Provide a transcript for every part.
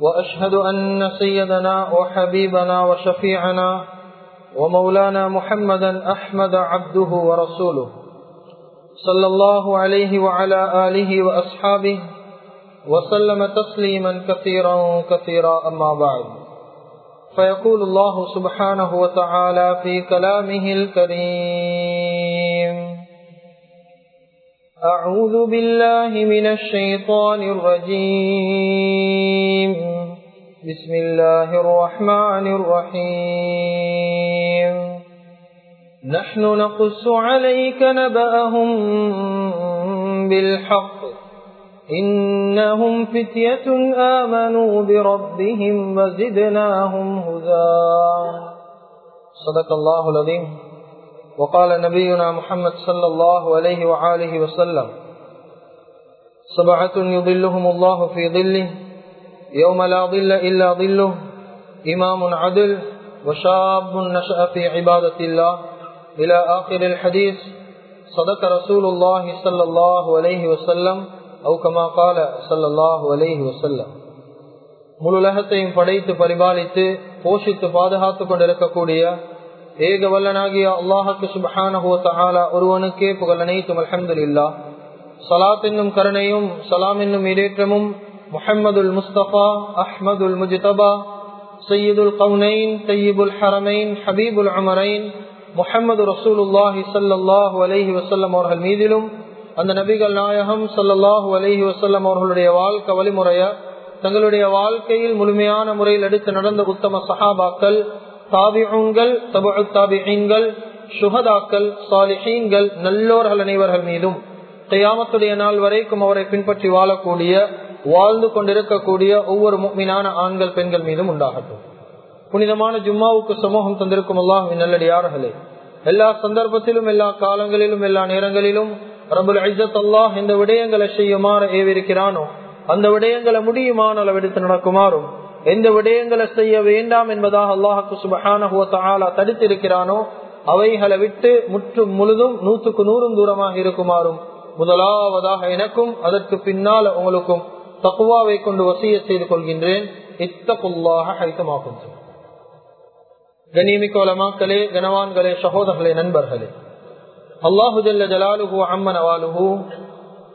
وأشهد أن سيدنا وحبيبنا وشفيعنا ومولانا محمدا أحمد عبده ورسوله صلى الله عليه وعلى آله وأصحابه وسلم تسليما كثيرا كثيرا أما بعد. فيقول الله سبحانه وتعالى في كلامه الكريم أعوذ بالله من الشيطان الرجيم. بسم الله الرحمن الرحيم. نحن نقص عليك نبأهم بالحق. إنهم فتية آمنوا بربهم وزدناهم هدى. صدق الله العظيم. وقال نبينا محمد صلى الله عليه وآله وسلم سبعة يظلهم الله في ظله يوم لا ظل إلا ظله إمام عدل وشاب نشأ في عبادة الله إلى آخر الحديث صدق رسول الله صلى الله عليه وسلم أو كما قال صلى الله عليه وسلم முழு உலகத்தையும் படைத்து பரிபாலித்து போஷித்து பாதுகாத்துக் கொண்டிருக்கக்கூடிய ஏக வல்லனாகிய அல்லாஹுக்கு சுபஹானஹுவத்தாலா ஒருவனுக்கே புகழ் அனைத்தும் அலமதுல்லா சலாத் என்னும் கருணையும் சலாம் என்னும் இடேற்றமும் முஹம்மதுல் முஸ்தபா அஹ்மதுல் முஜிதபா சையீதுல் கவுனைன் சையீபுல் ஹரமைன் ஹபீபுல் அமரைன் முஹம்மது ரசூலுல்லாஹி சல்லாஹூ அலஹி வசல்லம் அவர்கள் மீதிலும் அந்த நபிகள் நாயகம் சல்லாஹூ அலஹி வசல்லம் அவர்களுடைய வாழ்க்கை வழிமுறைய தங்களுடைய வாழ்க்கையில் முழுமையான முறையில் எடுத்து நடந்த உத்தம சஹாபாக்கள் தாபிகள் தபு தாபிகள் சுகதாக்கள் சாலிஹீன்கள் நல்லோர்கள் அனைவர்கள் மீதும் கையாமத்துடைய நாள் வரைக்கும் அவரை பின்பற்றி வாழக்கூடிய வாழ்ந்து கொண்டிருக்கக்கூடிய ஒவ்வொரு மீனான ஆண்கள் பெண்கள் மீதும் உண்டாகட்டும். புனிதமான ஜும்மாவுக்கு சமூகம் தந்திருக்கும் அல்லாஹ் நல்லடியார்களே எல்லா சந்தர்ப்பத்திலும் எல்லா காலங்களிலும் எல்லா நேரங்களிலும் ரபுல் ஐஜத் அல்லாஹ் இந்த விடயங்களை செய்யுமாறு ஏவிருக்கிறானோ அந்த விடயங்களை முடியுமான அளவெடுத்து நடக்குமாறும் எந்த விடயங்களை செய்ய வேண்டாம் என்பதாக அல்லாஹுக்கு சுபகான தடுத்திருக்கிறானோ அவைகளை விட்டு முற்றும் முழுதும் நூற்றுக்கு நூறும் தூரமாக இருக்குமாறும் முதலாவதாக எனக்கும் அதற்கு பின்னால் உங்களுக்கும் தக்குவாவை கொண்டு வசிய செய்து கொள்கின்றேன். இத்தகுல்லாக ஹரித்தமாகும் கண்ணியமிக்கோலமாக்களே கனவான்களே சகோதரர்களே நண்பர்களே. அல்லாஹு ஜல்ல ஜலாலுஹு அம்மன் அவாலுஹு.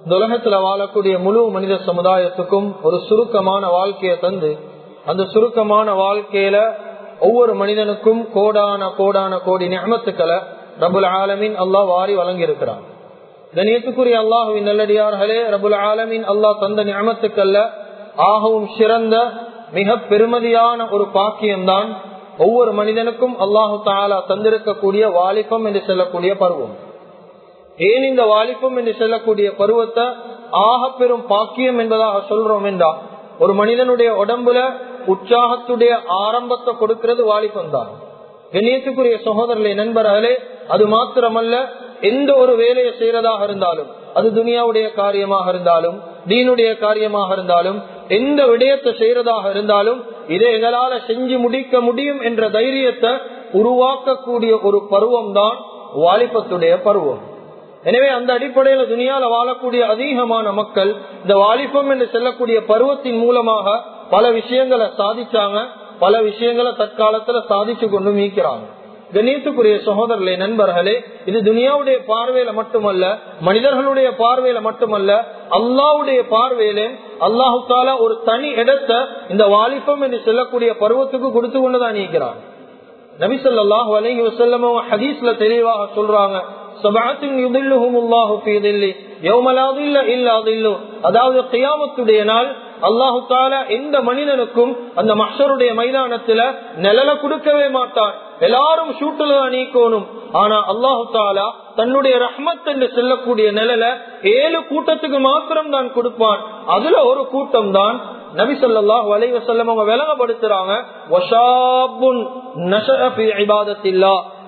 உலகத்துல வாழக்கூடிய முழு மனித சமுதாயத்துக்கும் ஒரு சுருக்கமான வாழ்க்கையை தந்து அந்த சுருக்கமான வாழ்க்கையில ஒவ்வொரு மனிதனுக்கும் கோடான கோடான கோடி நியமத்துக்களை ரபுல் ஆலமின் அல்லாஹ் வாரி வழங்கி இருக்கிறான் கணியத்துக்குரிய அல்லாஹுவின் நல்லடியார்களே ரபுல் ஆலமின் அல்லாஹ் தந்த நியமத்துக்கள்ல ஆகவும் சிறந்த மிக பெருமதியான ஒரு பாக்கியம்தான் ஒவ்வொரு மனிதனுக்கும் அல்லாஹு தாலா தந்திருக்கக்கூடிய வாலிபம் என்று சொல்லக்கூடிய பருவம். ஏன் இந்த வாலிபம் என்று சொல்லக்கூடிய பருவத்தை ஆக பெரும் பாக்கியம் என்பதாக சொல்றோம் என்றா ஒரு மனிதனுடைய உடம்புல உற்சாகத்துடைய ஆரம்பத்தை கொடுக்கிறது வாலிபம் தான் கண்ணியத்துக்குரிய சகோதரர்களை நண்பர்களே அது மாத்திரமல்ல எந்த ஒரு வேலையை செய்யறதாக இருந்தாலும் அது துனியாவுடைய காரியமாக இருந்தாலும் தீனுடைய காரியமாக இருந்தாலும் எந்த விடயத்தை செய்யறதாக இருந்தாலும் இதை எங்களால செஞ்சு முடிக்க முடியும் என்ற தைரியத்தை உருவாக்கக்கூடிய ஒரு பருவம் தான் வாலிபத்துடைய பருவம். எனவே அந்த அடிப்படையில துணியால வாழக்கூடிய அதிகமான மக்கள் இந்த வாலிபம் என்று செல்லக்கூடிய பருவத்தின் மூலமாக பல விஷயங்களை சாதிச்சாங்க பல விஷயங்களை தற்காலத்துல சாதிச்சு கொண்டு மீக்கிறாங்க. கணேசுக்குரிய சகோதரர்களே நண்பர்களே இது துனியாவுடைய பார்வையில மட்டுமல்ல மனிதர்களுடைய பார்வையில மட்டுமல்ல அல்லாவுடைய பார்வையில அல்லாஹு தாலா ஒரு தனி இடத்தை இந்த வாலிபம் என்று சொல்லக்கூடிய பருவத்துக்கு கொடுத்து கொண்டுதான் நீக்கிறான் நபிசல்லாஹு அலஹி வசல்லமோ ஹதீஸ்ல தெளிவாக சொல்றாங்க அதாவது கியாமத்துடைய நாள் அல்லாஹு தாலா எந்த மனிதனுக்கும் அந்த மஷருடைய மைதானத்துல நிழல கொடுக்கவே மாட்டான். எல்லாரும் ஷூட்டில் நீக்கணும். ஆனா அல்லாஹு தாலா தன்னுடைய ரஹ்மத் என்று செல்லக்கூடிய நிழல ஏழு கூட்டத்துக்கு மாத்திரம் தான் கொடுப்பான். அதுல ஒரு கூட்டம் தான் நபி சொல்லாஹு அவங்க விளங்கப்படுத்துறாங்க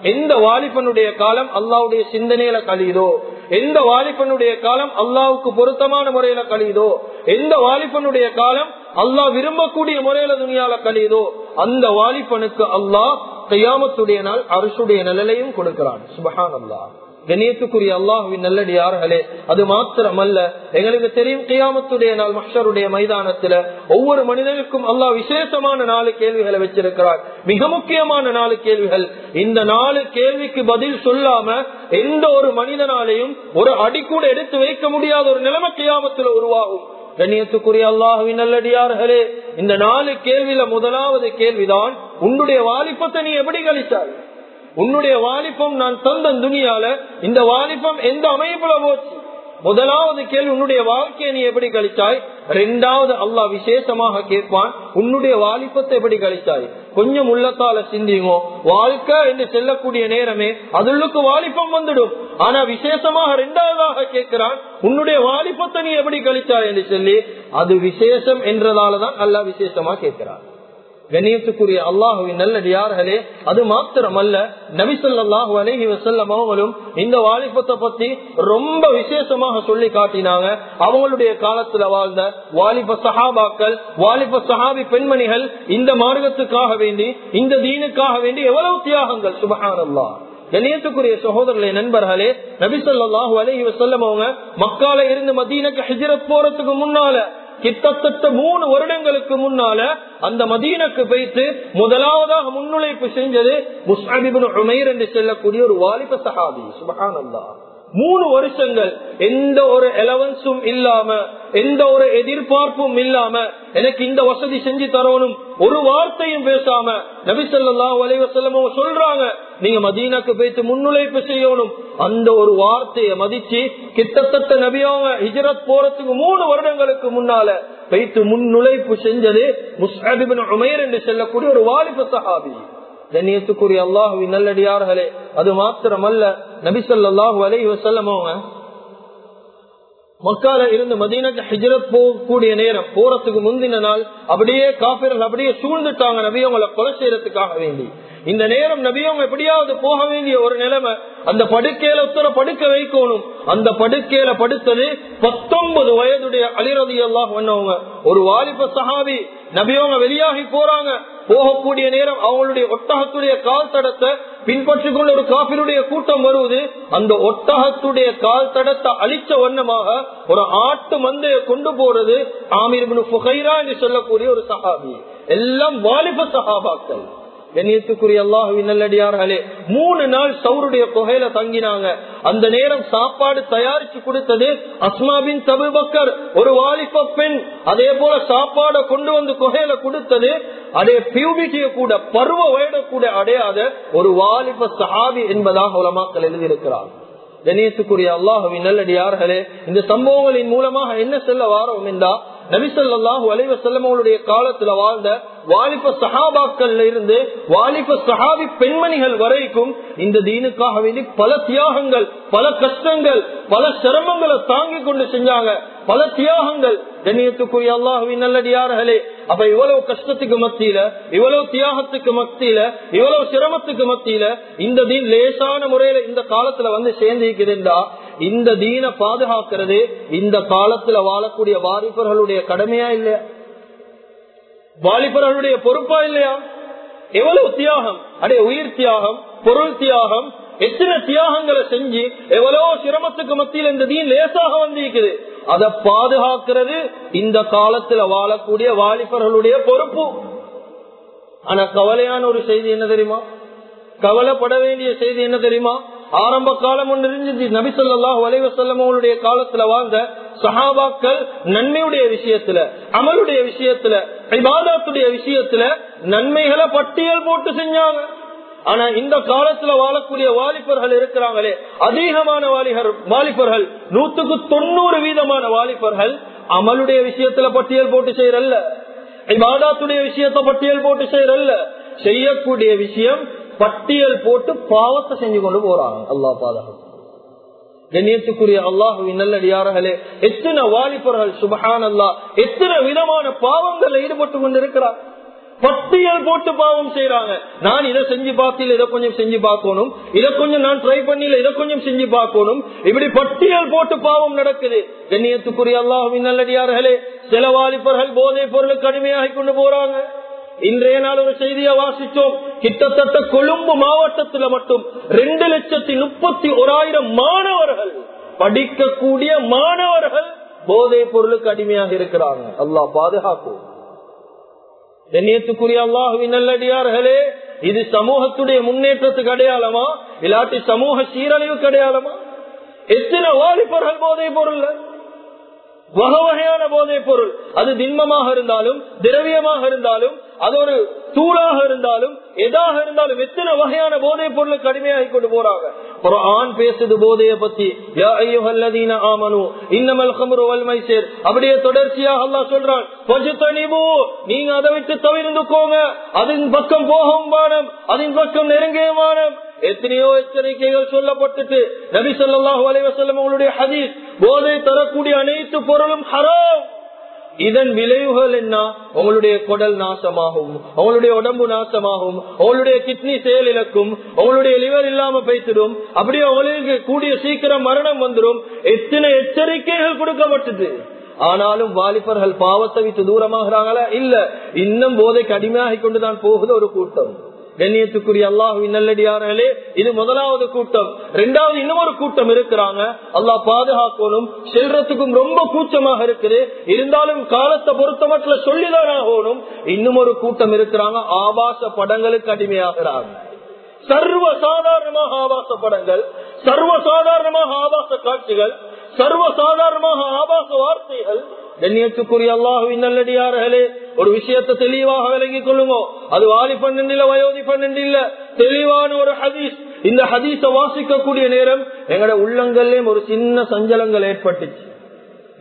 எந்த வாலிபனுடைய காலம் அல்லாவுடைய சிந்தனையில கழியுதோ? எந்த வாலிபனுடைய காலம் அல்லாவுக்கு பொருத்தமான முறையில கழியுதோ எந்த வாலிபனுடைய காலம் அல்லாஹ் விரும்பக்கூடிய முறையில துணியால கழியுதோ அந்த வாலிபனுக்கு அல்லாஹ் கையாமத்துடைய நாள் அரசுடைய நிலையும் கொடுக்கிறான். சுபஹான் அல்லாஹ் கணியத்துக்குரிய அல்லாஹுவின் நல்லடியார்களே அது மாத்திரமல்ல எங்களுக்கு தெரியும் கியாமத்துடைய நாள் மஷருடைய மைதானத்துல ஒவ்வொரு மனிதனுக்கும் அல்லாஹ் விசேஷமான நாலு கேள்விகளை வச்சிருக்கிறார். மிக முக்கியமான நாலு கேள்விகள். இந்த நாலு கேள்விக்கு பதில் சொல்லாம எந்த ஒரு மனிதனாலையும் ஒரு அடி கூட எடுத்து வைக்க முடியாத ஒரு நிலைமை கியாமத்துல உருவாகும். கண்ணியத்துக்குரிய அல்லாஹுவின் நல்லடியார்களே இந்த நாலு கேள்வியில முதலாவது கேள்விதான் உன்னுடைய வாலிப்பத்தை நீ எப்படி கழிச்சாய் உன்னுடைய வாலிபம் நான் தந்தன் துணியால இந்த வாலிபம் எந்த அமைப்புல போச்சு? முதலாவது கேள்வி உன்னுடைய வாழ்க்கையை நீ எப்படி கழிச்சாய் ரெண்டாவது அல்லாஹ் விசேஷமாக கேட்பான் உன்னுடைய வாலிபத்தை எப்படி கழிச்சாய் கொஞ்சம் உள்ளத்தால சிந்திங்கோ. வாழ்க்கை என்று செல்லக்கூடிய நேரமே அதுள்ளுக்கு வாலிபம் வந்துடும். ஆனா விசேஷமாக ரெண்டாவதாக கேட்கிறான் உன்னுடைய வாலிபத்தை நீ எப்படி கழிச்சாய் என்று சொல்லி அது விசேஷம் என்றதாலதான் அல்லாஹ் விசேஷமா கேட்கிறான். கண்ணியத்துக்குரிய அல்லாஹுவின் நல்லடியார்களே அது மாத்திரமல்ல நபிசல்லாஹு அலஹி வசல்லம் அவங்களும் இந்த வாலிபத்தை பத்தி ரொம்ப விசேஷமாக சொல்லி காட்டினாங்க. அவங்களுடைய காலத்துல வாழ்ந்த வாலிப சஹாபாக்கள் வாலிப சஹாபி பெண்மணிகள் இந்த மார்க்கத்துக்காக வேண்டி இந்த தீனுக்காக வேண்டி எவ்வளவு தியாகங்கள் சுபகானல்லா கணியத்துக்குரிய சகோதரர்களே நண்பர்களே நபிசல்லாஹு அலஹி வசல்லம் அவங்க மக்கால இருந்து மதீனக்கு ஹிஜரத் போறதுக்கு முன்னால கிட்டத்தட்ட மூணு வருடங்களுக்கு முன்னால அந்த மதீனக்கு வைத்து முதலாவதாக முன்னுழைப்பு செஞ்சது முஸ்ஹிபின் உமைர் என்று செல்லக்கூடிய ஒரு வாலிப சஹாபி. சுபஹானல்லா மூணு வருஷங்கள் எந்த ஒரு எலவன்ஸும் இல்லாம எந்த ஒரு எதிர்பார்ப்பும் இல்லாம எனக்கு இந்த வசதி செஞ்சு தரணும் ஒரு வார்த்தையும் பேசாம நபிசல்லா வலைவசல்லம் சொல்றாங்க நீங்க மதீனாக்கு போயிட்டு முன்னுழைப்பு செய்யணும். அந்த ஒரு வார்த்தையை மதிச்சு கிட்டத்தட்ட நபியாவ ஹிஜரத் போறதுக்கு மூணு வருடங்களுக்கு முன்னால போயிட்டு முன்னுழைப்பு செஞ்சது முஸ்ஹிபின் உமைர் என்று செல்லக்கூடிய ஒரு வாலிப சஹாபி. கண்ணியத்துக்குரிய அல்லாஹுவின் நல்லடியார்களே அது மாத்திரமல்ல நபிசல்லாஹு அலை வசல்லம் அவங்க மக்கால இருந்து மதீனக்கு ஹிஜரத் போகக்கூடிய நேரம் போறதுக்கு முந்தின நாள் அப்படியே காப்பிரல் அப்படியே சூழ்ந்துட்டாங்க நபி அவங்களை கொலை செய்யறதுக்காக வேண்டி. இந்த நேரம் நபியவங்க எப்படியாவது போக வேண்டிய ஒரு நிலைமை. அந்த படுக்கையில உத்தர படுக்க வைக்கணும். அந்த படுக்கையில படுத்தது பத்தொன்பது வயதுடைய அலிரதி எல்லாம் பண்ணவங்க ஒரு வாலிப சஹாபி நபியவங்க வெளியாகி போறாங்க. போகக்கூடிய நேரம் அவங்களுடைய ஒட்டகத்துடைய கால் தடத்தை பின்பற்றிக் கொண்ட ஒரு காப்பினுடைய கூட்டம் வருவது அந்த ஒட்டகத்துடைய கால் தடத்தை அழிச்ச வண்ணமாக ஒரு ஆட்டு மந்தையை கொண்டு போறது ஆமீர் புகைரா என்று சொல்லக்கூடிய ஒரு சஹாபி. எல்லாம் வாலிப சஹாபாக்கள். கண்ணியத்துக்குரிய அல்லாஹுவின் நல்லடியார்களே மூணு நாள் சௌருடைய குகையில தங்கினாங்க. அந்த நேரம் சாப்பாடு தயாரிச்சு கொடுத்தது அஸ்மாபின் தபுபக்கர் ஒரு வாலிப பெண். அதே போல சாப்பாடை கொண்டு வந்து குகையில கொடுத்தது அதே பியூபிட்டிய கூட பருவ வயட கூட அடையாத ஒரு வாலிப சஹாபி என்பதாக உலமாக்கள் எழுதியிருக்கிறார் கணேசுக்குரிய அல்லாஹுவின் நல்லடியார்களே இந்த சம்பவங்களின் மூலமாக என்ன செல்ல வாரோம் என்றா நபிசல்லாஹு அலைவ செல்லமங்களுடைய காலத்துல வாழ்ந்த வாலிப சஹாபாக்கள்ல இருந்து வாலிப சஹாபி பெண்மணிகள் வரைக்கும் இந்த தீனுக்காக வேண்டி பல தியாகங்கள் பல கஷ்டங்கள் பல சிரமங்களை தாங்கி கொண்டு செஞ்சாங்க. பல தியாகங்கள். கண்ணியத்துக்குரிய அல்லாஹுவின் நல்லடியார்களே அப்ப இவ்வளவு கஷ்டத்துக்கு மத்தியில இவ்வளவு தியாகத்துக்கு மத்தியில இவ்வளவு சிரமத்துக்கு மத்தியில இந்த தீன் லேசான முறையில இந்த காலத்துல வந்து சேர்ந்திருக்கிறதா இந்த தீன பாதுகாக்கிறது இந்த காலத்துல வாழக்கூடிய வாலிபர்களுடைய கடமையா இல்லையா? வாலிபர்களுடைய பொறுப்பா இல்லையா? எவ்வளவு தியாகம்? அடே உயிர் தியாகம் பொருள் தியாகம் எத்தனை தியாகங்களை செஞ்சு எவ்வளவு சிரமத்துக்கு மத்தியில் இந்த தீன் லேசாக வந்திருக்குது. அதை பாதுகாக்கிறது இந்த காலத்துல வாழக்கூடிய வாலிபர்களுடைய பொறுப்பு. ஆனா கவலையான ஒரு செய்தி என்ன தெரியுமா? கவலைப்பட வேண்டிய செய்தி என்ன தெரியுமா? ஆரம்ப காலம் ஒன்று இருந்துச்சு நபிசல்லாஹ் வலைவசல்லம் அவங்களுடைய காலத்துல வாழ்ந்த சஹாபாக்கள் நன்மையுடைய விஷயத்துல அமலுடைய விஷயத்துல ஐபாதத்துடைய விஷயத்துல நன்மைகளை பட்டியல் போட்டு செஞ்சாங்க. ஆனா இந்த காலத்துல வாழக்கூடிய வாலிபர்கள் இருக்கிறாங்களே அதிகமான வாலிபர் வாலிபர்கள் நூத்துக்கு தொண்ணூறு வீதமான வாலிபர்கள் அமலுடைய விஷயத்துல பட்டியல் போட்டு செய்யறல்ல. இபாதாத்துடைய விஷயத்த பட்டியல் போட்டு செய்யறல்ல. செய்யக்கூடிய விஷயம் பட்டியல் போட்டு பாவத்தை செஞ்சு கொண்டு போறாங்க. அல்லா பாதகம் கண்ணியத்துக்குரிய அல்லாஹுவின் நல்லடியார்களே எத்தனை வாலிபர்கள் சுபஹான் அல்லா எத்தனை விதமான பாவங்கள்ல ஈடுபட்டு கொண்டிருக்கிறார். பட்டியல் போட்டு பாவம் செய்யறாங்க நான் இதை செஞ்சு பார்க்கல இதை கொஞ்சம் செஞ்சு பார்க்கணும். இதை கொஞ்சம் நான் ட்ரை பண்ணல இதை கொஞ்சம் செஞ்சு பார்க்கணும். இப்படி பட்டியல் போட்டு பாவம் நடக்குது. கண்ணியத்துக்குரிய அல்லாஹுவின் நல்லடியார்களே சில வாலிபர்கள் போதை பொருளுக்கு அடிமையாகி கொண்டு போறாங்க. இன்றைய நாள் ஒரு செய்தியை வாசித்தோம். கிட்டத்தட்ட கொழும்பு மாவட்டத்துல மட்டும் ரெண்டு லட்சத்தி முப்பத்தி ஓராயிரம் மாணவர்கள் படிக்கக்கூடிய மாணவர்கள் போதை பொருளுக்கு அடிமையாக இருக்கிறாங்க. அல்லாஹ் பாதுகாக்கும் கண்ணியத்துக்குரிய அல்லாஹுவின் நல்லடியார்களே இது சமூகத்துடைய முன்னேற்றத்துக்கு அடையாளமா? இல்லாட்டி சமூக சீரழிவுக்கு அடையாளமா? எத்தனை வாலிபர்கள் போதை பொருள் வகை வகையான போதைப் பொருள் அது திண்மமாக இருந்தாலும் திரவியமாக இருந்தாலும் அது ஒரு தூளாக இருந்தாலும் எதாக இருந்தாலும் எத்தனை வகையான போதைப் பொருள் கடுமையாகி கொண்டு போறாங்க? ஒரு ஆண் பேசுது போதைய பத்தி. ஆமனு இன்னமல் கமரு வல்மைசேர் அப்படியே தொடர்ச்சியாக அல்லா சொல்றான் நீங்க அதை விட்டு தவிர்ந்துக்கோங்க அதன் பக்கம் போகும் பானம் அதன் பக்கம் நெருங்கிய மானம் எத்தனையோ எச்சரிக்கைகள் சொல்லப்பட்டுட்டு நபி சொல்லாஹு அலைவசல்லம் உங்களுடைய ஹதீஸ் போதை தரக்கூடிய அனைத்து பொருளும் ஹராம். இதன் விளைவுகள் என்ன? உங்களுடைய குடல் நாசமாகும் உங்களுடைய உடம்பு நாசமாகும் உங்களுடைய கிட்னி செயல் இழக்கும் உங்களுடைய லிவர் இல்லாம பேசிடும் அப்படியே உங்களுக்கு கூடிய சீக்கிரம் மரணம் வந்துடும் எத்தனை எச்சரிக்கைகள் கொடுக்கப்பட்டது? ஆனாலும் வாலிபர்கள் பாவத்தை விட்டு தூரமாகிறாங்களா? இல்ல. இன்னும் போதைக்கு அடிமையாகி கொண்டுதான் போகுது ஒரு கூட்டம். கண்ணியத்துக்குரிய அல்லாஹுவின் நல்லடியார்களே இது முதலாவது கூட்டம். இரண்டாவது இன்னொரு கூட்டம் இருக்கிறாங்க. அல்லாஹ் பாதுகாக்கணும். செல்றதுக்கும் ரொம்ப கூச்சமாக இருக்குது. இருந்தாலும் காலத்தை பொறுத்த மட்டும் சொல்லிதான் ஆகணும். இன்னும் ஒரு கூட்டம் இருக்கிறாங்க. ஆபாச படங்களுக்கு அடிமையாகிறாங்க. சர்வ சாதாரணமாக ஆபாச படங்கள் சர்வ சாதாரணமாக ஆபாச காட்சிகள் சர்வ சாதாரணமாக ஆபாச வார்த்தைகள் கண்ணியத்துக்குரிய அல்லாஹுவின் நல்லடியார்களே ஒரு விஷயத்தை தெளிவாக விளங்கிக் கொள்ளுமோ அது வாலி பன்னெண்டில வயோதி பன்னெண்டில தெளிவான ஒரு ஹதீஸ். இந்த ஹதீஸ வாசிக்கக்கூடிய நேரம் எங்கட உள்ளங்கள்லயும் ஒரு சின்ன சஞ்சலங்கள் ஏற்பட்டுச்சு.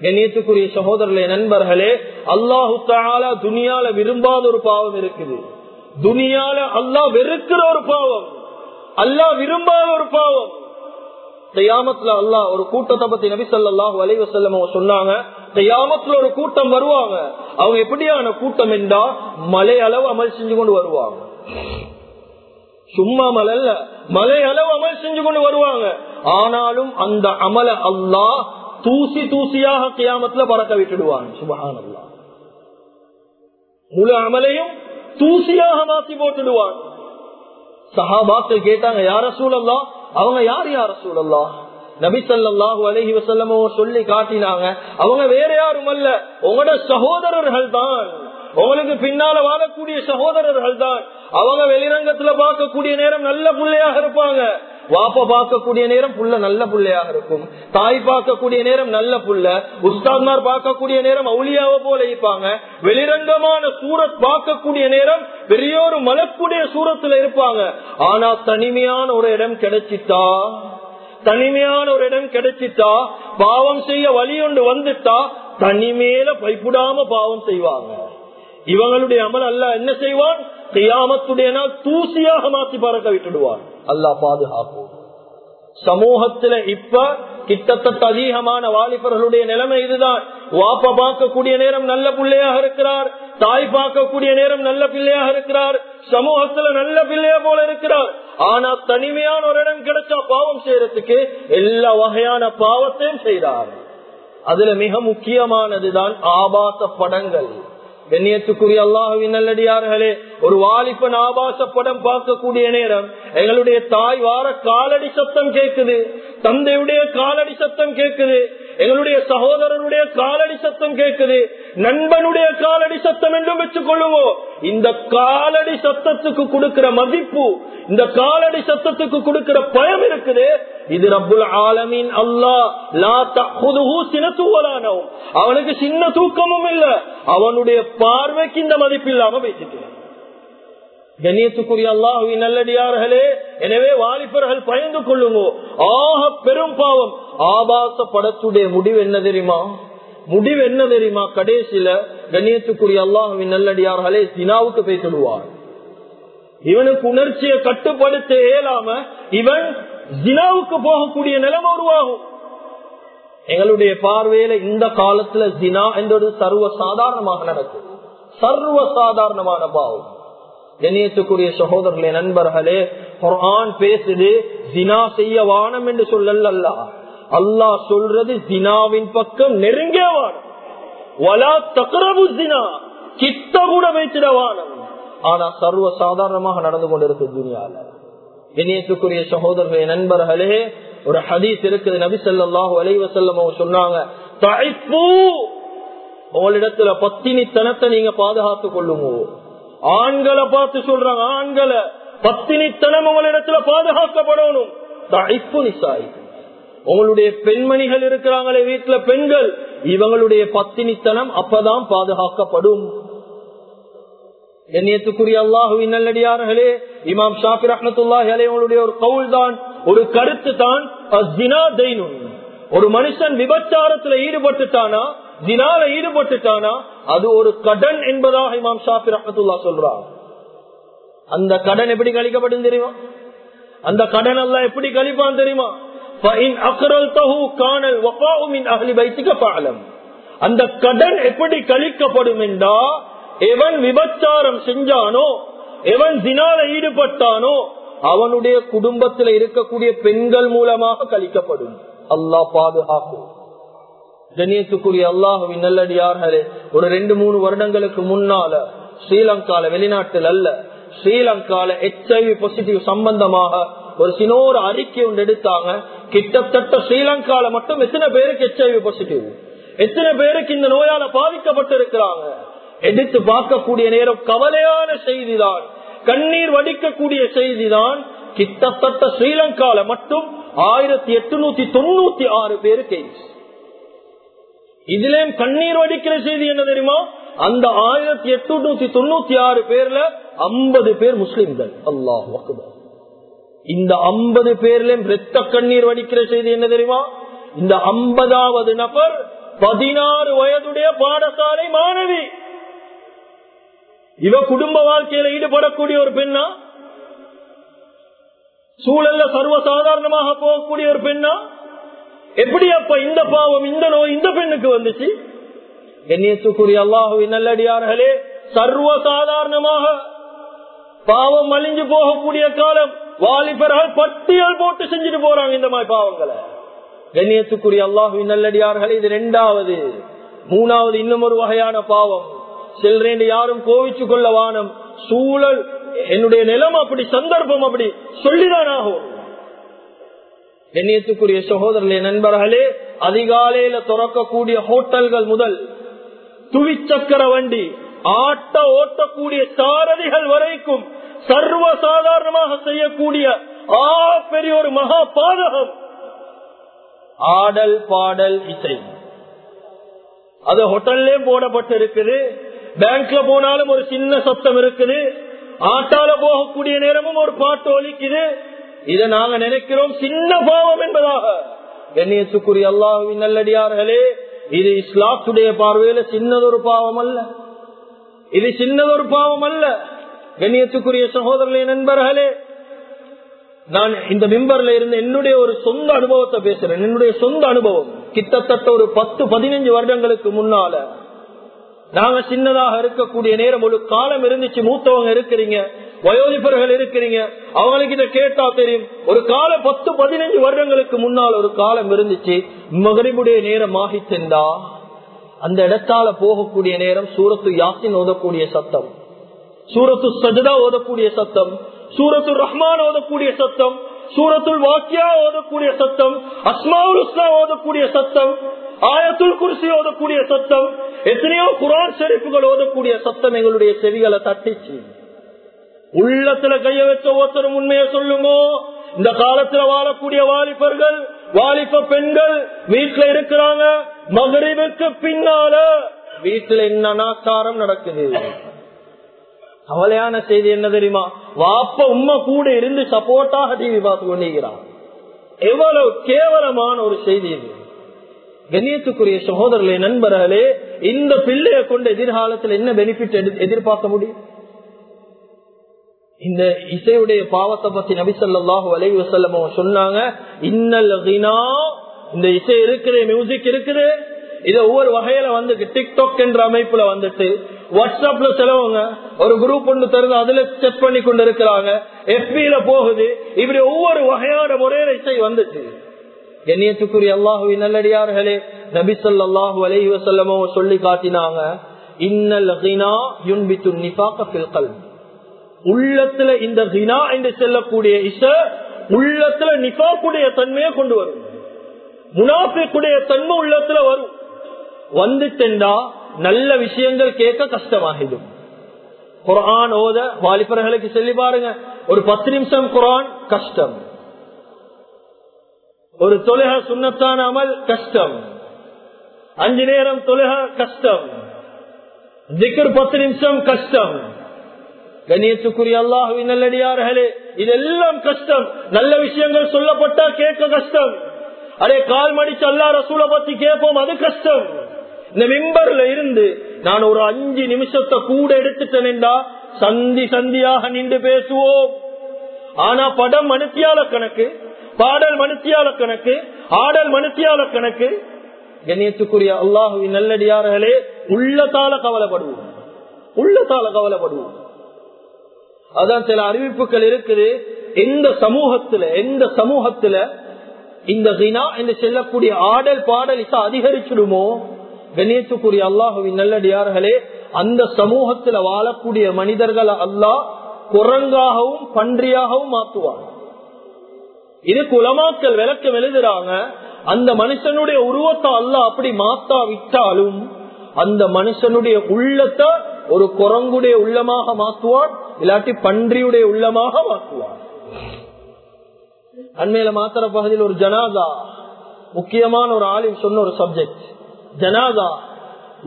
கண்ணியத்துக்குரிய சகோதரர்களே நண்பர்களே அல்லாஹு தாலா துனியால விரும்பாத ஒரு பாவம் இருக்குது. துனியால அல்லாஹ் வெறுக்கிற ஒரு பாவம். அல்லாஹ் விரும்பாத ஒரு பாவம். கையாமத்துல அல்லாஹ் ஒரு கூட்டத்தை பத்தி நபி சொல்லாஹு அலைவ சொன்னாங்க. கையாமத்துல ஒரு கூட்டம் வருவாங்க. அவங்க எப்படியான கூட்டம் என்றா மலை அளவு அமல் செஞ்சு கொண்டு வருவாங்க. சும்மா மலை அல்ல மலை அளவு அமல் செஞ்சு கொண்டு வருவாங்க. ஆனாலும் அந்த அமல அல்லா தூசி தூசியாக கியாமத்துல பறக்க விட்டுடுவாங்க. சுபகான் அல்லா முழு அமலையும் தூசியாக மாத்தி போட்டுடுவான் சஹாபாக்கள் கேட்டாங்க யார சூழல்லா அவங்க யார் யார சூழல்லா நபிசல்லாஹு அலஹி வசல்லமோ சொல்லி காட்டினாங்க. அவங்க வேற யாரும் அல்ல. உங்களோட சகோதரர்கள் தான் உங்களுக்கு பின்னால வாழக்கூடிய சகோதரர்கள் தான் அவங்க வெளிரங்கத்துல பார்க்கக்கூடிய நேரம் நல்ல பிள்ளையாக இருப்பாங்க. வாப்ப பார்க்கக்கூடிய நேரம் புள்ள நல்ல பிள்ளையாக இருக்கும். தாய் பார்க்கக்கூடிய நேரம் நல்ல புள்ள. உஸ்தாத்மார் பார்க்கக்கூடிய நேரம் அவுளியாவ போல இருப்பாங்க. வெளிரங்கமான சூரத் பார்க்கக்கூடிய நேரம் பெரியோரு மலக்கூடிய சூரத்துல இருப்பாங்க. ஆனா தனிமையான ஒரு இடம் கிடைச்சிட்டா தனிமையான ஒரு இடம் கிடைச்சிட்டா பாவம் செய்ய வழி ஒன்று வந்துட்டா தனிமேல பைப்புடாம பாவம் செய்வாங்க. இவங்களுடைய அமல் அல்ல என்ன செய்வான்? செய்யாமத்துடைய தூசியாக மாற்றி பறக்க விட்டுடுவான். அல்லா பாதுகாப்போம் சமூகத்துல இப்ப கிட்டத்தட்ட அதிகமான வாலிபர்களுடைய நிலைமை இதுதான். வாப்ப பார்க்கக்கூடிய நேரம் நல்ல பிள்ளையாக இருக்கிறார். தாய் பார்க்கக்கூடிய நேரம் நல்ல பிள்ளையாக இருக்கிறார். சமூகத்துல நல்ல பிள்ளையா போல இருக்கிறார். ஆனா தனிமையான ஒரு இடம் கிடைச்சா பாவம் செய்யறதுக்கு எல்லா வகையான பாவத்தையும் செய்தார். அதுல மிக முக்கியமானதுதான் ஆபாச படங்கள். கண்ணியத்துக்குரிய அல்லாஹுவின் நல்லடியார்களே ஒரு வாலிபன் ஆபாச படம் பார்க்கக்கூடிய நேரம் எங்களுடைய தாய் வார காலடி சத்தம் கேட்குது தந்தையுடைய காலடி சத்தம் கேட்குது எங்களுடைய சகோதரனுடைய காலடி சத்தம் கேட்குது. நண்பனுடைய காலடி சத்தம் என்றும் வச்சுக் கொள்ளுவோம் இந்த காலடி சத்தத்துக்கு கொடுக்கிற மதிப்பு இந்த காலடி சத்தத்துக்கு கொடுக்கிற பயம் இருக்குது. இது ரப்புல் ஆலமீன் அல்லா லா சின சினத்துவலானவும் அவனுக்கு சின்ன தூக்கமும் இல்ல. அவனுடைய பார்வைக்கு இந்த மதிப்பு இல்லாம பேசிட்டு கண்ணியத்துக்குரிய அல்லாஹுவி நல்லடியார்களே எனவே வாலிபர்கள் பயந்து கொள்ளுங்கோ. ஆக பெரும் பாவம். ஆபாச படத்துடைய முடிவு என்ன தெரியுமா? முடிவு என்ன தெரியுமா? கடைசியில கண்ணியத்துக்குரிய அல்லாஹுவின் நல்லடியார்களே சினாவுக்கு பேசிடுவார் இவனுக்கு உணர்ச்சியை கட்டுப்படுத்த இயலாம இவன் ஜினாவுக்கு போகக்கூடிய நிலைமை உருவாகும். எங்களுடைய பார்வையில இந்த காலத்துல ஜினா என்றது சர்வ சாதாரணமாக நடக்குது சர்வ சாதாரணமான பாவம். கண்ணியத்துக்குரிய சகோதரர்களே நண்பர்களே குரான் பேசுது தினா செய்ய வானம் என்று சொல்லல் அல்ல அல்லாஹ் சொல்றது தினாவின் பக்கம் நெருங்கிய வானம். வலா தக்கரபு தினா கிட்ட கூட வைத்திட வானம். ஆனா சர்வ சாதாரணமாக நடந்து கொண்டிருக்கு துனியால. இணையத்துக்குரிய சகோதரர்களே நண்பர்களே ஒரு ஹதீஸ் இருக்குது. நபி சொல்லாஹு அலைவசல்லம் சொன்னாங்க உங்களிடத்துல பத்தினித்தனத்தை நீங்க பாதுகாத்துக் கொள்ளுங்க. ஆண்களை பார்த்து சொல்றாங்க ஆண்களை. பத்தினித்தனம் உங்களிடத்துல பாதுகாக்கப்படணும். உங்களுடைய பெண்மணிகள் இருக்கிறாங்களே வீட்டுல பெண்கள் இவங்களுடைய பத்தினித்தனம் அப்பதான் பாதுகாக்கப்படும். கண்ணியத்துக்குரிய அல்லாஹுவின் நல்லடியார்களே இமாம் ஷாபி ரஹமத்துல்லாஹி அலைவங்களுடைய ஒரு கவுல் தான் ஒரு கருத்து தான் ஒரு மனுஷன் விபச்சாரத்துல ஈடுபட்டுட்டானா தினால ஈடுபட்டுட்டானா? அது ஒரு கடன் என்பதாக இமாம் ஷாஃபி ரஹத்துல்லா சொல்றார். அந்த கடன் எப்படி கழிக்கப்படும் தெரியுமா? அந்த கடன் அல்ல எப்படி கழிப்பான் தெரியுமா? அந்த கடன் எப்படி கழிக்கப்படும் என்றா எவன் விபச்சாரம் செஞ்சானோ எவன் தினால ஈடுபட்டானோ அவனுடைய குடும்பத்தில் இருக்கக்கூடிய பெண்கள் மூலமாக கழிக்கப்படும். அல்லாஹ் பாதுகாக்கும். கண்ணியத்துக்குரிய அல்லாஹுவின் நல்லடியார்களே ஒரு ரெண்டு மூணு வருடங்களுக்கு முன்னால ஸ்ரீலங்கால வெளிநாட்டில் அல்ல ஸ்ரீலங்கால எச்ஐவி பாசிட்டிவ் சம்பந்தமாக ஒரு சினோரு அறிக்கை ஒன்று எடுத்தாங்க. கிட்டத்தட்ட ஸ்ரீலங்கால மட்டும் எத்தனை பேருக்கு எச்ஐவி பாசிட்டிவ் எத்தனை பேருக்கு இந்த நோயால பாதிக்கப்பட்டு இருக்கிறாங்க எடுத்து பார்க்கக்கூடிய நேரம் கவலையான செய்திதான். கண்ணீர் வடிக்கக்கூடிய செய்திதான். கிட்டத்தட்ட ஸ்ரீலங்கால மட்டும் ஆயிரத்தி எட்டுநூத்தி தொண்ணூத்தி ஆறு பேரு கேஸ் இதுலயும் கண்ணீர் வடிக்கிற செய்தி என்ன தெரியுமா? அந்த ஆயிரத்தி எட்நூத்தி தொண்ணூத்தி ஆறு பேர்ல ஐம்பது பேர் முஸ்லிம்கள். அல்லாஹ் இந்த ஐம்பது பேர்லயும் ரத்த கண்ணீர் வடிக்கிற செய்தி என்ன தெரியுமா? இந்த ஐம்பதாவது நபர் பதினாறு வயதுடைய பாடசாலை மாணவி. இவ குடும்ப வாழ்க்கையில ஈடுபடக்கூடிய ஒரு பெண்ணா? சூழல்ல சர்வசாதாரணமாக போகக்கூடிய ஒரு பெண்ணா? எப்படி அப்ப இந்த பாவம் இந்த நோய் இந்த பெண்ணுக்கு வந்துச்சு? கண்ணியத்துக்குரிய அல்லாஹுவின் நல்லடியார்களே சர்வசாதாரணமாக பாவம் அழிஞ்சு போகக்கூடிய காலம் வாலிபர்கள் பட்டியல் போட்டு செஞ்சுட்டு போறாங்க இந்த மாதிரி பாவங்களை. கண்ணியத்துக்குரிய அல்லாஹுவின் நல்லடியார்களே இது ரெண்டாவது. மூணாவது இன்னும் ஒரு வகையான பாவம். செல்றேன் யாரும் கோவிச்சு கொள்ள வானம் சூழல் என்னுடைய நிலம் அப்படி சந்தர்ப்பம் அப்படி சொல்லிதான் ஆகும். கண்ணியத்துக்குரிய சகோதரர்களே நண்பர்களே அதிகாலையில திறக்கக்கூடிய ஹோட்டல்கள் முதல் துவிச்சக்கர வண்டி ஆட்ட ஓட்டக்கூடிய சாரதிகள் வரைக்கும் சர்வ சாதாரணமாக செய்யக்கூடிய ஆ பெரிய ஒரு மகா பாதகம். ஆடல் பாடல் இசை. அது ஹோட்டல்லே போடப்பட்டு இருக்குது பேங்க்ல போனாலும் ஒரு சின்ன சத்தம் இருக்குது. ஆட்டால போகக்கூடிய நேரமும் ஒரு பாட்டு ஒலிக்குது. இதை நாங்க நினைக்கிறோம் சின்ன பாவம் என்பதாக. கண்ணியத்துக்குரிய அல்லாஹுவின் நல்லடியார்களே இது இஸ்லாத்துடைய பார்வையில சின்னதொரு பாவம் அல்ல இது சின்னதொரு பாவம் அல்ல கண்ணியத்துக்குரிய சகோதரர்களே நண்பர்களே நான் இந்த மிம்பர்ல இருந்து என்னுடைய ஒரு சொந்த அனுபவத்தை பேசுறேன். என்னுடைய சொந்த அனுபவம் கிட்டத்தட்ட ஒரு பத்து பதினஞ்சு வருடங்களுக்கு முன்னால. நாங்க சின்னதாக இருக்கக்கூடிய நேரம் ஒரு காலம் இருந்துச்சு மூத்தவங்க இருக்கிறீங்க. வயோதிபர்கள் இருக்கிறீங்க. அவங்களுக்கு இதை கேட்டா தெரியும். ஒரு காலம் பத்து பதினஞ்சு வருடங்களுக்கு முன்னால் ஒரு காலம் இருந்துச்சு. மகரிபுடைய நேரம் ஆகிச்சென்றா அந்த இடத்தால போகக்கூடிய நேரம் சூரத்து யாசின் ஓதக்கூடிய சத்தம். சூரத்து சஜதா ஓதக்கூடிய சத்தம். சூரத்து ரஹ்மான் ஓதக்கூடிய சத்தம். சூரத்துல் வாக்கியா ஓதக்கூடிய சத்தம். அஸ்மாவுல் இஸ்லாம் ஓதக்கூடிய சத்தம். ஆயத்துல் குர்சி ஓதக்கூடிய சத்தம். எத்தனையோ குரான் செரிப்புகள் ஓதக்கூடிய சத்தம் எங்களுடைய செவிகளை தட்டிச்சு. உள்ளத்துல கைய வச்ச ஒருத்தரும் உண்மையை சொல்லுங்க. இந்த காலத்துல வாழக்கூடிய வாலிபர்கள் வாலிப பெண்கள் வீட்டுல இருக்கிறாங்க. மகரிவுக்கு பின்னால வீட்டுல என்ன நாக்காரம் நடக்குது? கவலையான செய்தி என்ன தெரியுமா? வாப்ப உண்மை கூட இருந்து சப்போர்ட்டாக டிவி பார்த்து கொண்டிருக்கிறான் எவ்வளவு கேவலமான ஒரு செய்தி இது. கண்ணியத்துக்குரிய சகோதரர்களே நண்பர்களே இந்த பிள்ளைய கொண்டு எதிர்காலத்தில் என்ன பெனிஃபிட் எதிர்பார்க்க முடியும்? இந்த இசையுடைய பாவத்தை பத்தி நபிசல்லாஹு அலை வசல்லம் சொன்னாங்க இன்னல் இந்த இசை இருக்குது மியூசிக் இருக்குது. இது ஒவ்வொரு வகையில வந்து டிக்டாக் என்ற அமைப்புல வந்துட்டு வாட்ஸ்அப்ல செலவுங்க ஒரு குரூப் ஒன்று திறந்து அதுல செக் பண்ணி கொண்டு இருக்கிறாங்க எஃபில போகுது. இப்படி ஒவ்வொரு வகையான முறையில இசை வந்துச்சு. கண்ணியத்துக்குரிய அல்லாஹுவி நல்லடியார்களே நபி சொல்லாஹு அலைஹி வசல்லமோ சொல்லி காட்டினாங்க இன்னல் ஹினா யுன்பித்து நிஃபாக கல்வி உள்ளத்துல இந்த ஹினா என்று செல்லக்கூடிய இச உள்ளத்துல நிஃபாக்குடைய தன்மையை கொண்டு வரும். முனாஃபிக்குடைய தன்மை உள்ளத்துல வரும். வந்துட்டா நல்ல விஷயங்கள் கேட்க கஷ்டமாகிடும். குரான் ஓத வாலிபர்களுக்கு சொல்லி பாருங்க ஒரு பத்து நிமிஷம் குரான் கஷ்டம். ஒரு தொழுக சுண்ணத்தான அமல் கஷ்டம். அஞ்சு நேரம் தொழுக கஷ்டம். ஜிக்கர் பத்து நிமிஷம் கஷ்டம். கண்ணியத்துக்குரிய அல்லாஹுவின் நல்லடியார்களே இதெல்லாம் கஷ்டம். நல்ல விஷயங்கள் சொல்லப்பட்டா கேட்க கஷ்டம். அதே கால் மடிச்சு அல்லா ரசூலை பத்தி கேட்போம் அது கஷ்டம். இந்த மிம்பர்ல இருந்து நான் ஒரு அஞ்சு நிமிஷத்தை கூட எடுத்துட்டேன்டா சந்தி சந்தியாக நின்று பேசுவோம். ஆனா படம் மனுத்தியால கணக்கு பாடல் மனுத்தியால கணக்கு ஆடல் மனுத்தியால கணக்கு. கண்ணியத்துக்குரிய அல்லாஹுவின் நல்லடியார்களே உள்ளத்தால கவலைப்படுவோம். உள்ளத்தால கவலைப்படுவோம். அதான் சில அறிவிப்புகள் இருக்குது. எந்த சமூகத்துல எந்த சமூகத்துல இந்த தினா என்று செல்லக்கூடிய ஆடல் பாடல் இசை அதிகரிச்சிடுமோ? கணேசுக்குரிய அல்லாஹுவின் நல்லடியார்களே அந்த சமூகத்துல வாழக்கூடிய மனிதர்களை அல்லாஹ் குரங்காகவும் பன்றியாகவும் மாத்துவார் இது குலமாக்கள் விளக்கம் எழுதுறாங்க அந்த மனுஷனுடைய உருவத்தை அல்ல அப்படி மாத்தா விட்டாலும் அந்த மனுஷனுடைய உள்ளத்தை ஒரு குரங்குடைய உள்ளமாக மாற்றுவார் இல்லாட்டி பன்றியுடைய உள்ளமாக மாற்றுவார். அண்மையில மாத்திர பகுதியில் ஒரு ஜனாதா முக்கியமான ஒரு ஆளில் சொன்ன ஒரு சப்ஜெக்ட் ஜனாதா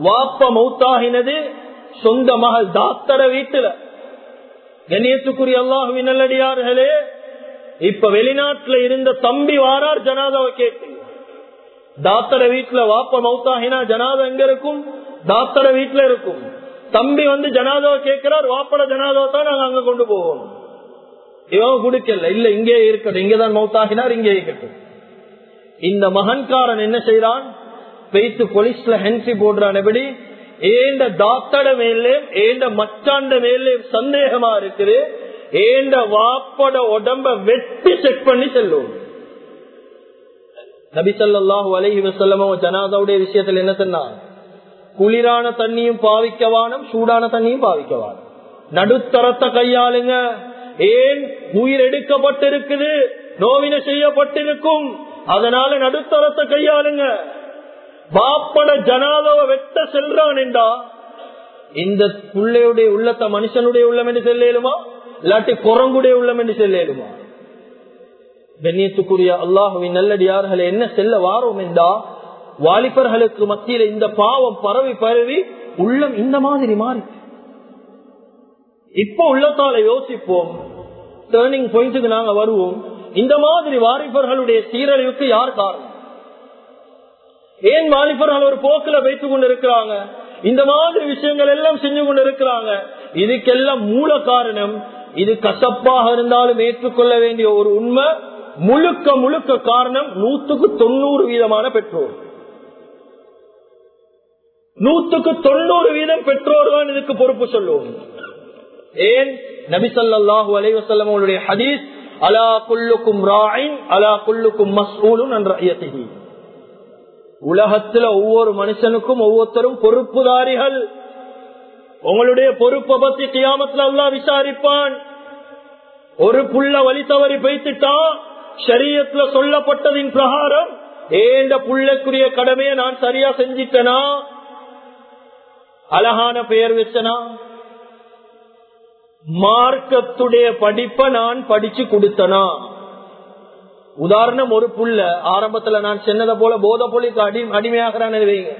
வாப்ப மௌத்தாகினது சொந்த மகள் தாத்தர வீட்டுல. கண்ணியத்துக்குரிய அல்லாஹுவின் நல்லடியார்களே இப்ப வெளிநாட்டுல இருந்த தம்பி வாரார் ஜனாதாவை கேட்டு டாக்டரை வீட்டுல வாப்ப மௌத்தாகினா ஜனாதா எங்க இருக்கும்? டாக்டரை வீட்டுல இருக்கும். தம்பி வந்து ஜனாதாவை கேட்கிறார் வாப்பட ஜனாதாவை தான் நாங்க அங்க கொண்டு போவோம். இவன் குடிக்கல. இல்ல இங்கே இருக்கட்டும். இங்கதான் மௌத்தாகினார் இங்கே இருக்கட்டும். இந்த மகன்காரன் என்ன செய்யறான் பெய்த்து போலீஸ்ல ஹென்சி போடுறான் எப்படி? ஏண்ட தாத்தட மேலே ஏண்ட மச்சாண்ட மேலே சந்தேகமா இருக்குது? ஏண்ட வாப்பட உடம்ப வெட்டி செக் பண்ணி செல்லும். நபி அலஹி வசல்லமும் ஜனாதாவுடைய விஷயத்தில் என்ன சொன்னார் குளிரான தண்ணியும் பாவிக்கவானும் சூடான தண்ணியும் பாவிக்கவானும் நடுத்தரத்தை கையாளுங்க. ஏன்? உயிர் எடுக்கப்பட்டிருக்குது நோவின செய்யப்பட்டிருக்கும். அதனால நடுத்தரத்தை கையாளுங்க. பாப்பட ஜனாதவ வெட்ட செல்றான் என்றா? இந்த பிள்ளையுடைய உள்ளத்தை மனுஷனுடைய உள்ளம் என்று செல்லேலுமா? இல்லாட்டி குரங்குடைய உள்ளம் என்று செல்லேலுமா? கண்ணியத்துக்குரிய அல்லாஹுவின் நல்லடியார்களை என்ன செல்ல வாரோம் என்றா? வாலிபர்களுக்கு மத்தியில இந்த பாவம் பரவி பரவி உள்ளம் இந்த மாதிரி மாறி. இப்ப உள்ளத்தால யோசிப்போம். டேர்னிங் பாயிண்ட்டுக்கு நாங்க வருவோம். இந்த மாதிரி வாலிபர்களுடைய சீரழிவுக்கு யார் காரணம்? ஏன் வாலிபர்கள் ஒரு போக்குல வைத்துக் கொண்டு இருக்கிறாங்க இந்த மாதிரி விஷயங்கள் எல்லாம் செஞ்சு கொண்டு இருக்கிறாங்க இதுக்கெல்லாம் மூல காரணம் இது கசப்பாக இருந்தாலும் ஏற்றுக்கொள்ள வேண்டிய ஒரு உண்மை முழுக்க முழுக்க காரணம் நூத்துக்கு தொண்ணூறு வீதமான பெற்றோர். நூத்துக்கு தொண்ணூறு வீதம் பெற்றோர் தான் இதுக்கு பொறுப்பு சொல்லுவோம். ஏன்? நபிசல்லாஹூ அலைவசல்லம் அவருடைய ஹதீஸ் அலா குல்லுக்கும் ராயின் அலா குல்லுக்கும் மசூலும் என்ற ஐயத்திகி உலகத்துல ஒவ்வொரு மனுஷனுக்கும் ஒவ்வொருத்தரும் பொறுப்புதாரிகள். உங்களுடைய பொறுப்பை பத்தி கியாமத்துல அல்லா விசாரிப்பான். ஒரு புள்ள வழி தவறி வைத்துட்டா ஷரியத்துல சொல்லப்பட்டதின் பிரகாரம் ஏண்ட புள்ளக்குரிய கடமையை நான் சரியா செஞ்சிட்டனா? அழகான பெயர் வச்சனா? மார்க்கத்துடைய படிப்பை நான் படிச்சு கொடுத்தனா? உதாரணம் ஒரு புள்ள ஆரம்பத்துல நான் சொன்னதை போல போத பொலிக்கு அடி அடிமையாகிறான் வைங்க.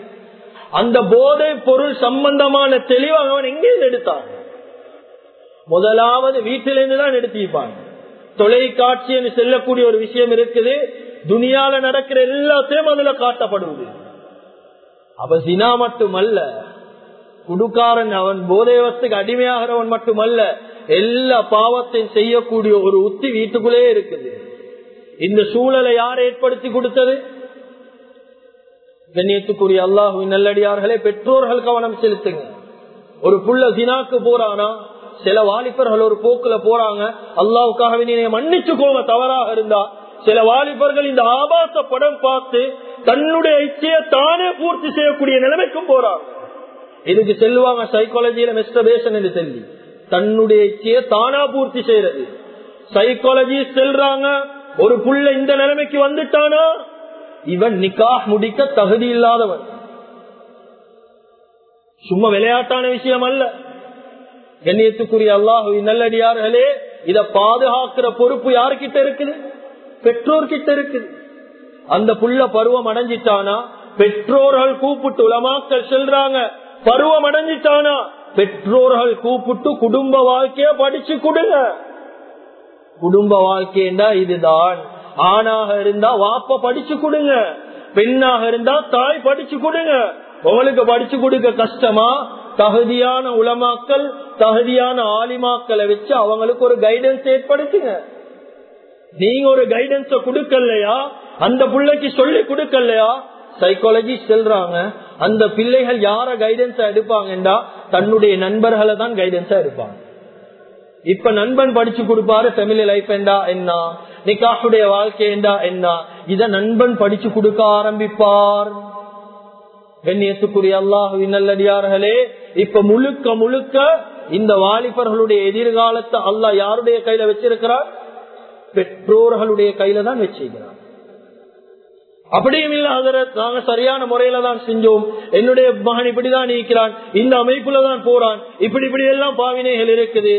அந்த போதை பொருள் சம்பந்தமான தெளிவு அவன் எங்கே எடுத்தான்? முதலாவது வீட்டிலிருந்து தான் எடுத்திருப்பான். தொலைக்காட்சி என்று செல்லக்கூடிய ஒரு விஷயம் இருக்குது. துனியால நடக்கிற எல்லாத்தையும் அதுல காட்டப்படுவது. அப்ப சினா மட்டுமல்ல. குடுக்காரன் அவன் போதைவத்துக்கு அடிமையாகிறவன் மட்டுமல்ல. எல்லா பாவத்தையும் செய்யக்கூடிய ஒரு உத்தி வீட்டுக்குள்ளே இருக்குது. இந்த சூழலை யார் ஏற்படுத்தி கொடுத்தது? கண்ணியத்துக்குரிய அல்லாஹுவின் நல்லடியார்களே பெற்றோர்கள் கவனம் செலுத்துங்க. ஒரு புள்ள தினாக்கு போறானா? சில வாலிபர்கள் ஒரு போக்குல போறாங்க. அல்லாவுக்காக மன்னிச்சு மன்னிச்சுக்கோங்க தவறாக இருந்தா சில வாலிபர்கள் இந்த ஆபாச படம் பார்த்து தன்னுடைய இச்சையை தானே பூர்த்தி செய்யக்கூடிய நிலைமைக்கும் போறாங்க. இதுக்கு செல்வாங்க சைக்காலஜியில மெஸ்டபேஷன் என்று சொல்லி. தன்னுடைய இச்சையை தானா பூர்த்தி செய்யறது. சைக்காலஜி செல்றாங்க ஒரு புள்ள இந்த நிலைமைக்கு வந்துட்டானா? இவன் நிக்காஹ் முடிக்க தகுதி இல்லாதவன். சும்மா விளையாட்டான விஷயம் அல்ல. கண்ணியத்துக்குரிய அல்லாஹு நல்லடியார்களே இத பாதுகாக்கிற பொறுப்பு யாருக்கிட்ட இருக்குது? பெற்றோர்கிட்ட இருக்குது. அந்த புள்ள பருவம் அடைஞ்சிட்டானா? பெற்றோர்கள் கூப்பிட்டு உலமாக்கள் செல்றாங்க பருவம் அடைஞ்சிட்டானா? பெற்றோர்கள் கூப்பிட்டு குடும்ப வாழ்க்கைய படிச்சு கொடுங்க. குடும்ப வாழ்க்கைண்டா இதுதான். ஆணாக இருந்தா வாப்ப படிச்சு கொடுங்க. பெண்ணாக இருந்தா தாய் படிச்சு கொடுங்க. உங்களுக்கு படிச்சு கொடுக்க கஷ்டமா? தகுதியான உலமாக்கள் தகுதியான ஆலிமாக்களை வச்சு அவங்களுக்கு ஒரு கைடன்ஸ் ஏற்படுத்துங்க. நீங்க ஒரு கைடன்ஸ கொடுக்கலையா? அந்த பிள்ளைக்கு சொல்லி கொடுக்கலையா? சைக்காலஜி செல்றாங்க அந்த பிள்ளைகள் யார கைடன்ஸா எடுப்பாங்கடா தன்னுடைய நண்பர்களை தான் கைடன்ஸா எடுப்பாங்க. இப்ப நண்பன் படிச்சு கொடுப்பாரு ஃபேமிலி லைஃப் என்றா என்ன? நிக்காஹுடைய வாழ்க்கை என்றா என்ன? இத நண்பன் படிச்சு கொடுக்க ஆரம்பிப்பார். கண்ணியத்துக்குரிய அல்லாஹு நல்லடியார்களே இப்ப முழுக்க முழுக்க இந்த வாலிபர்களுடைய எதிர்காலத்தை அல்லாஹ் யாருடைய கையில வச்சிருக்கிறார்? பெற்றோர்களுடைய கையில தான் வச்சிருக்கிறார். அப்படியும் நாங்க சரியான முறையில தான் செஞ்சோம். என்னுடைய மகன் இப்படிதான் நீக்கிறான் இந்த அமைப்புல தான் போறான் இப்படி இப்படி எல்லாம் பாவினைகள் இருக்குது.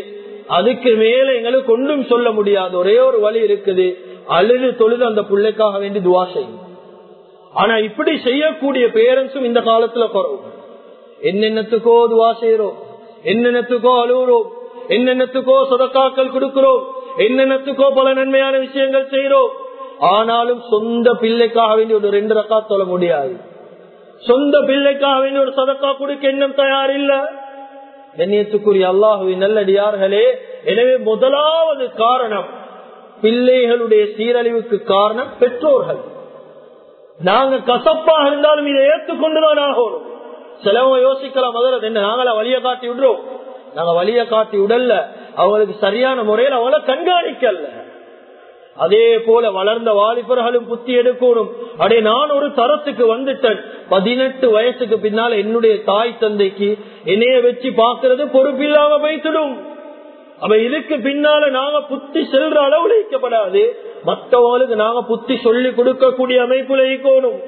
அதுக்கு மேல எங்களுக்கு ஒன்றும் சொல்ல முடியாது ஒரே ஒரு வழி இருக்குது. அழுது தொழுது அந்த பிள்ளைக்காக வேண்டி துவா செய்யும். ஆனா இப்படி செய்யக்கூடிய பேரண்ட்ஸும் இந்த காலத்துல குறவு. என்னென்னத்துக்கோ துவா செய்யறோம் என்னென்னத்துக்கோ அழுகுறோம் என்னென்னத்துக்கோ சொதக்காக்கள் கொடுக்கிறோம். என்னென்னத்துக்கோ பல நன்மையான விஷயங்கள் செய்யறோம் ஆனாலும் சொந்த பிள்ளைக்காக வேண்டி ஒரு ரெண்டு ரக்கா சொல்ல முடியாது. சொந்த பிள்ளைக்காக வேண்டி ஒரு சதக்கா கொடுக்க எண்ணம் தயார் இல்ல கண்ணியத்துக்குரிய அல்லாஹுவின் நல்லடியார்களே எனவே முதலாவது காரணம் பிள்ளைகளுடைய சீரழிவுக்கு காரணம் பெற்றோர்கள். நாங்க கசப்பாக இருந்தாலும் இதை ஏற்றுக்கொண்டுதான் ஆகணும். சிலவங்க யோசிக்கலாம் முதல்ல என்ன நாங்கள வழிய காட்டி விடுறோம். நாங்க வழிய காட்டி விடல. அவங்களுக்கு சரியான முறையில் அவங்கள கண்காணிக்கல. அதே போல வளர்ந்த வாலிபர்களும் புத்தி எடுக்கணும். அடே நான் ஒரு தரத்துக்கு வந்துட்டேன். பதினெட்டு வயசுக்கு பின்னால என்னுடைய தாய் தந்தைக்கு என்னைய வச்சு பாக்குறது பொறுப்பில்லாம வைத்திடும் அவ இதுக்கு பின்னால நாங்க புத்தி செல்ற அளவுல வைக்கப்படாது. மற்றவங்களுக்கு நாங்க புத்தி சொல்லி கொடுக்கக்கூடிய அமைப்புல ஈக்கணும்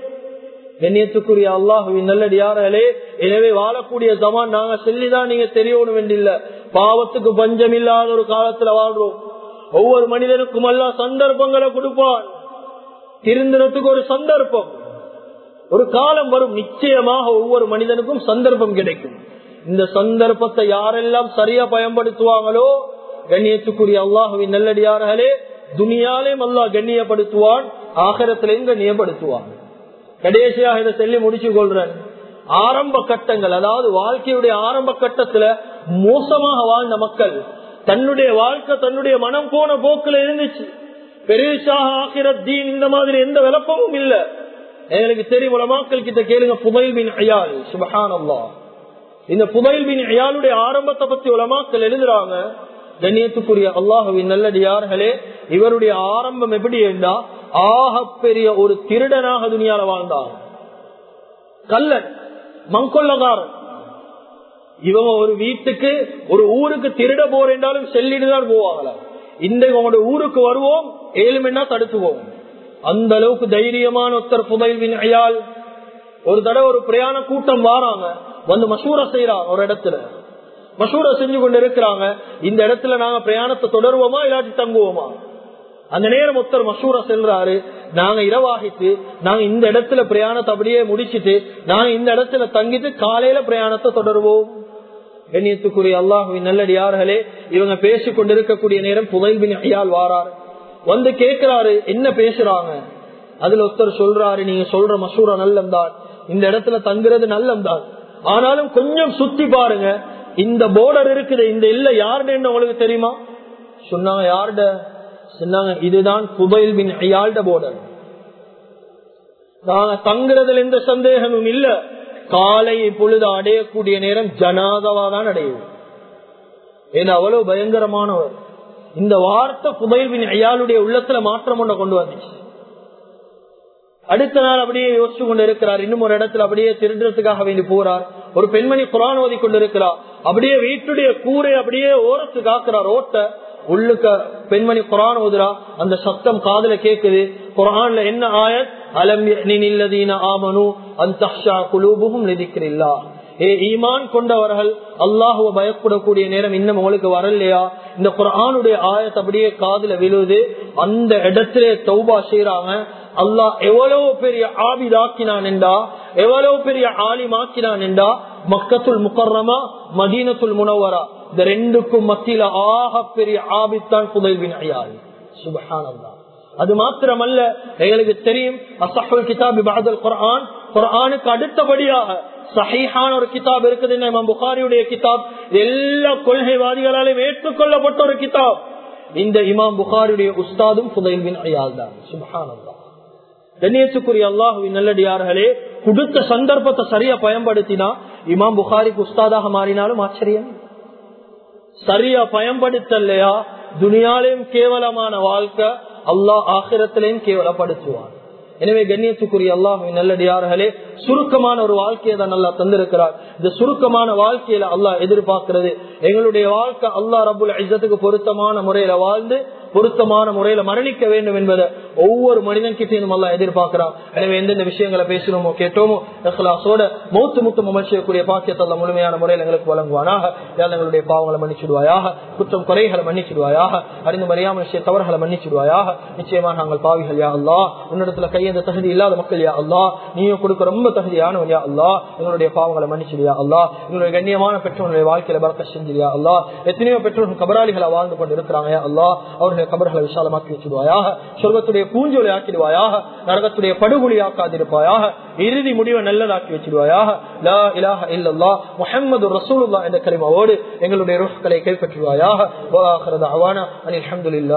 கண்ணியத்துக்குரிய அல்லாஹுவின் நல்லடியாரே எனவே வாழக்கூடிய ஜமான் நாங்க சொல்லிதான் நீங்க தெரியணும் வேண்டில்ல பாவத்துக்கு பஞ்சம் இல்லாத ஒரு காலத்துல வாழ்றோம். ஒவ்வொரு மனிதனுக்கும் அல்லா சந்தர்ப்பங்களை கொடுப்பான். திருந்தினத்துக்கு ஒரு சந்தர்ப்பம். ஒரு காலம் வரும் நிச்சயமாக ஒவ்வொரு மனிதனுக்கும் சந்தர்ப்பம் கிடைக்கும். இந்த சந்தர்ப்பத்தை யாரெல்லாம் சரியா பயன்படுத்துவாங்களோ கண்ணியத்துக்குரிய அல்லாஹுவின் நல்லடியார்களே துனியாலேயும் அல்லாஹ் கண்ணியப்படுத்துவான் ஆகரத்திலையும் கண்ணியப்படுத்துவான். கடைசியாக இதை சொல்லி முடிச்சு கொள்றேன். ஆரம்ப கட்டங்கள் அதாவது வாழ்க்கையுடைய ஆரம்ப கட்டத்துல மோசமாக வாழ்ந்த மக்கள் தன்னுடைய வாழ்க்கை தன்னுடைய மனம் போன போக்குல இருந்துச்சு. பெருசாக ஆகிற தீன் இந்த மாதிரி எந்த விளப்பமும் இல்ல. எங்களுக்கு தெரியும் உலமாக்கள் கிட்ட கேளுங்க புமையில் பின் அயால் சுபஹான் அல்லா இந்த புமையில் பின் அயாளுடைய ஆரம்பத்தை பத்தி உலமாக்கள் எழுதுறாங்க. கண்ணியத்துக்குரிய அல்லாஹுவின் நல்லடியார்களே இவருடைய ஆரம்பம் எப்படி என்றா ஆக பெரிய ஒரு திருடனாக துணியால வாழ்ந்தார் கல்லன் மங்கொல்லகாரன் இவங்க ஒரு வீட்டுக்கு ஒரு ஊருக்கு திருட போறேன்றாலும் செல்லிட்டு தான் போவாங்களா. இன்றைக்கு உங்களோட ஊருக்கு வருவோம் ஏழு மணி தடுத்துவோம். அந்த அளவுக்கு தைரியமான ஒருத்தர் புதைவின் அயால் ஒரு தடவை ஒரு பிரயாண கூட்டம் வாராங்க வந்து மசூரா செய்யறாங்க ஒரு இடத்துல. மசூரா செஞ்சு கொண்டு இருக்கிறாங்க இந்த இடத்துல நாங்க பிரயாணத்தை தொடருவோமா இல்லாட்டி தங்குவோமா? அந்த நேரம் ஒருத்தர் மசூரா செல்றாரு. நாங்க இரவாகிட்டு நாங்க இந்த இடத்துல பிரயாணத்தை அப்படியே முடிச்சிட்டு நாங்க இந்த இடத்துல தங்கிட்டு காலையில பிரயாணத்தை தொடருவோம். கண்ணியத்துக்குரிய அல்லாஹுவின் நல்லடியார்களே இவங்க பேசி கொண்டிருக்கக்கூடிய நேரம் புகைபின் ஐயால் வாராரு. வந்து கேட்கிறாரு என்ன பேசுறாங்க? அதுல ஒருத்தர் சொல்றாரு நீங்க சொல்ற மசூரா நல்லம்தான். இந்த இடத்துல தங்குறது நல்லம்தான். ஆனாலும் கொஞ்சம் சுத்தி பாருங்க. இந்த போர்டர் இருக்குது இந்த இல்ல யாருன்னு உங்களுக்கு தெரியுமா? சொன்னாங்க யாருட? சொன்னாங்க இதுதான் குபைல் பின் ஐயாள்ட போர்டர் நாங்க தங்குறதுல எந்த சந்தேகமும் இல்ல. காலை பொழுது அடையக்கூடிய நேரம் ஜனாதவா தான் அடையும் ஏன்னா அவ்வளவு பயங்கரமானவர். இந்த வார்த்தை புதைவின் ஐயாளுடைய உள்ளத்துல மாற்றம் ஒண்ண கொண்டு வந்துச்சு. அடுத்த நாள் அப்படியே யோசிச்சு கொண்டு இருக்கிறார் இன்னும் ஒரு இடத்துல அப்படியே திருடுறதுக்காக வேண்டி போறார். ஒரு பெண்மணி குரான் ஓதி கொண்டு இருக்கிறார் அப்படியே வீட்டுடைய கூரை அப்படியே ஓரத்து காக்குறார். ஓட்ட உள்ளுக்க பெண்மணி குரான் ஓதுரா அந்த சத்தம் காதுல கேக்குது. குரான்ல என்ன ஆயத்? அலம் நில்லதீன ஆமனு அந்த குலூபுகும் நிதிக்கிறீல்லா ஏ ஈமான் கொண்டவர்கள் அல்லாஹுவ பயப்படக்கூடிய நேரம் இன்னும் உங்களுக்கு வரலையா? இந்த குரானுடைய ஆயத்தை அப்படியே காதுல விழுது. அந்த இடத்திலே தௌபா செய்யறாங்க அல்லாஹ் எவ்வளவு பெரிய ஆபிதாக்கினான் என்றா எவ்வளவு பெரிய ஆலிமாக்கினான் என்றா மக்கத்துல் முக்கர்ரமா மதீனத்துல் முனவரா. இந்த ரெண்டுக்கும் மத்தியில ஆக பெரிய ஆபித்தான் புதல்வின் ஐயாள் சுபஹானந்தா அது மாத்திரமல்ல எங்களுக்கு தெரியும் அசஹுல் கிதாபி பாதல் குரான் குரானுக்கு அடுத்தபடியாக சஹிஹான ஒரு கிதாப் இருக்குது இமாம் புகாரியுடைய கிதாப். எல்லா கொள்கைவாதிகளாலும் ஏற்றுக்கொள்ளப்பட்ட ஒரு கிதாப். இந்த இமாம் புகாரியுடைய உஸ்தாதும் புதையின் ஐயால் தான். சுபஹானந்தா கண்ணியத்துக்குரிய அல்லாஹுவின் நல்லடியார்களே கொடுத்த சந்தர்ப்பத்தை சரியா பயன்படுத்தினா இமாம் புகாரிக்கு உஸ்தாதாக மாறினாலும் ஆச்சரியம். சரியா பயன்படுத்தலையா? துனியாலையும் கேவலமான வாழ்க்கை அல்லாஹ் ஆகிரத்திலையும் கேவலப்படுத்துவான் எனவே கண்ணியத்துக்குரிய அல்லாஹுவின் நல்லடியார்களே சுருக்கமான ஒரு வாழ்க்கையை தான் நல்லா தந்திருக்கிறார். இந்த சுருக்கமான வாழ்க்கையில அல்லாஹ் எதிர்பார்க்கிறது. எங்களுடைய வாழ்க்கை அல்லாஹ் ரபுல் ஐசத்துக்கு பொருத்தமான முறையில வாழ்ந்து பொருத்தமான முறையில மரணிக்க வேண்டும் என்பதை ஒவ்வொரு மனிதன் கிட்டையும் அல்லா எதிர்பார்க்கிறான். எனவே எந்தெந்த விஷயங்களை பேசணுமோ கேட்டோமோ இஹ்லாசோட மூத்து முத்து அமைச்சக்கூடிய பாக்கியத்தல்ல முழுமையான முறையில் எங்களுக்கு வழங்குவானாக. எங்களுடைய பாவங்களை மன்னிச்சிடுவாயாக குற்றம் குறைகளை மன்னிச்சிடுவாயாக அறிந்து மறியாமல் விஷய தவறுகளை மன்னிச்சிடுவாயாக. நிச்சயமாக நாங்கள் பாவிகள் யா அல்லா உன்னிடத்துல கையெந்த தகுதி இல்லாத மக்கள் யா அல்லா நீயும் கொடுக்க ரொம்ப தகுதியானவன் யா அல்லா எங்களுடைய பாவங்களை மன்னிச்சிடுயா அல்லா எங்களுடைய கண்ணியமான பெற்றோர்களுடைய வாழ்க்கையில பறக்க செஞ்சியா அல்லா எத்தனையோ பெற்றோர்கள் கபராளிகளை வாழ்ந்து கொண்டு இருக்கிறாங்க அல்லா அவர்கள் கபர்களை விசாலமாக்கி வச்சிடுவாயாக சொர்க்கத்துடைய பூஞ்சோலை ஆக்கிடுவாயாக நரகத்துடைய படுகொலி ஆக்காதிருப்பாயாக இறுதி முடிவை நல்லதாக்கி வச்சிடுவாயாக லா இலாஹ இல்லல்லா முஹம்மது ரசூலுல்லா என்ற கலிமாவோடு எங்களுடைய ருஹ்களை கைப்பற்றுவாயாக. அவானா அனில் அஹமதுல்லா